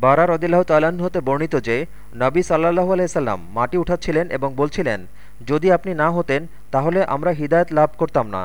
বারা রদিল্লাহ তাল্লাহ্ন হতে বর্ণিত যে, নবী সাল্লাহ আলাইসাল্লাম মাটি উঠাচ্ছিলেন এবং বলছিলেন, যদি আপনি না হতেন, তাহলে আমরা হিদায়ত লাভ করতাম না।